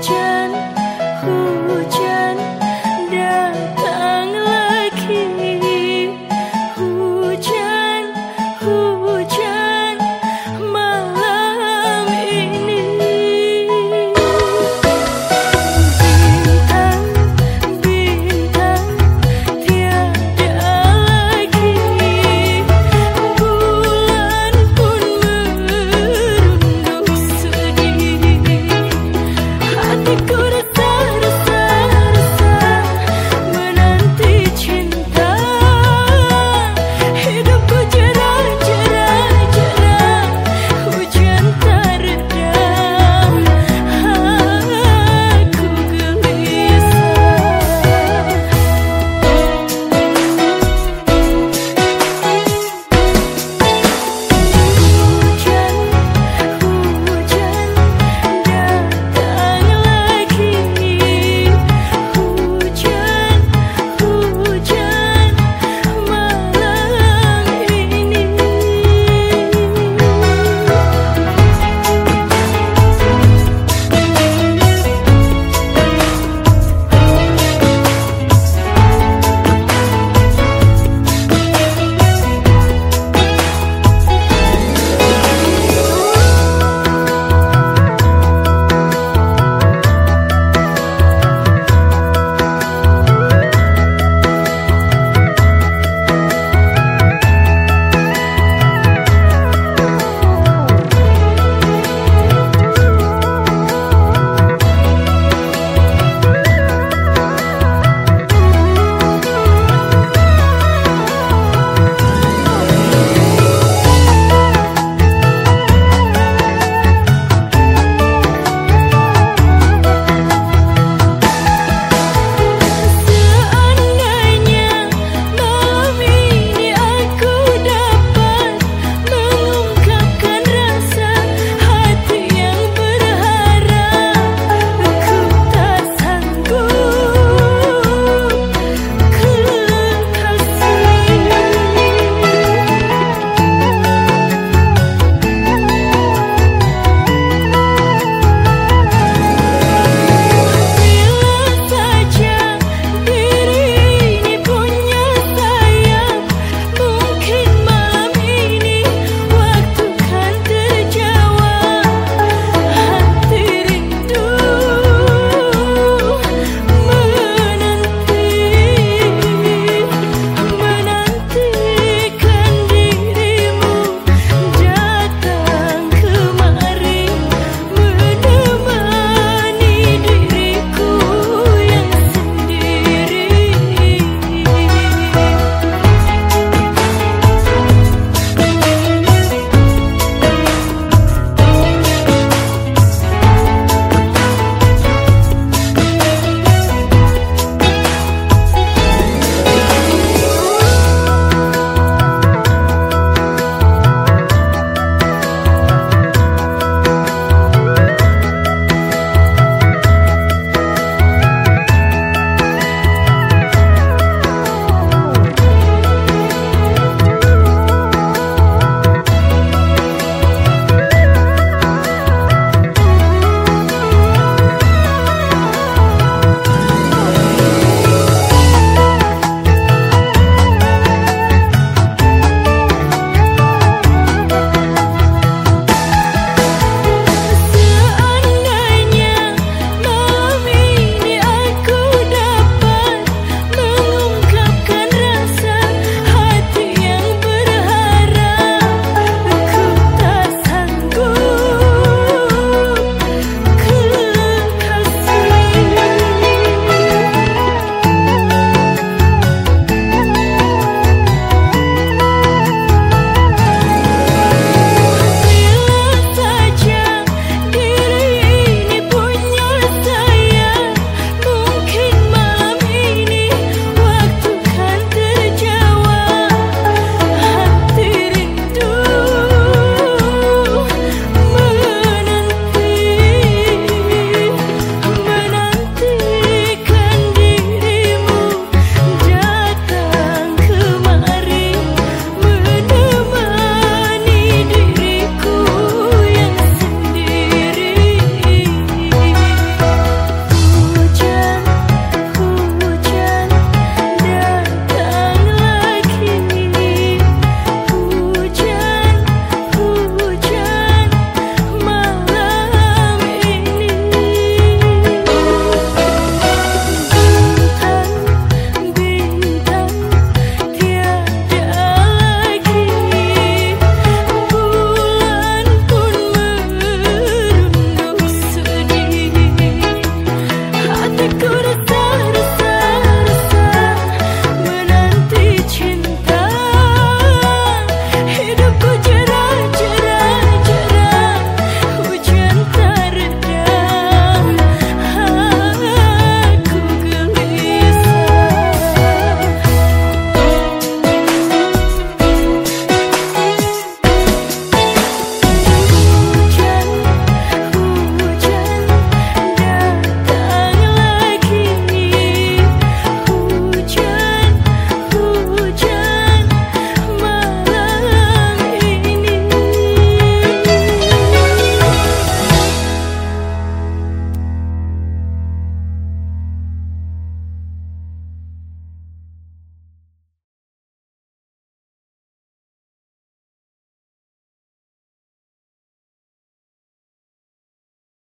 觉。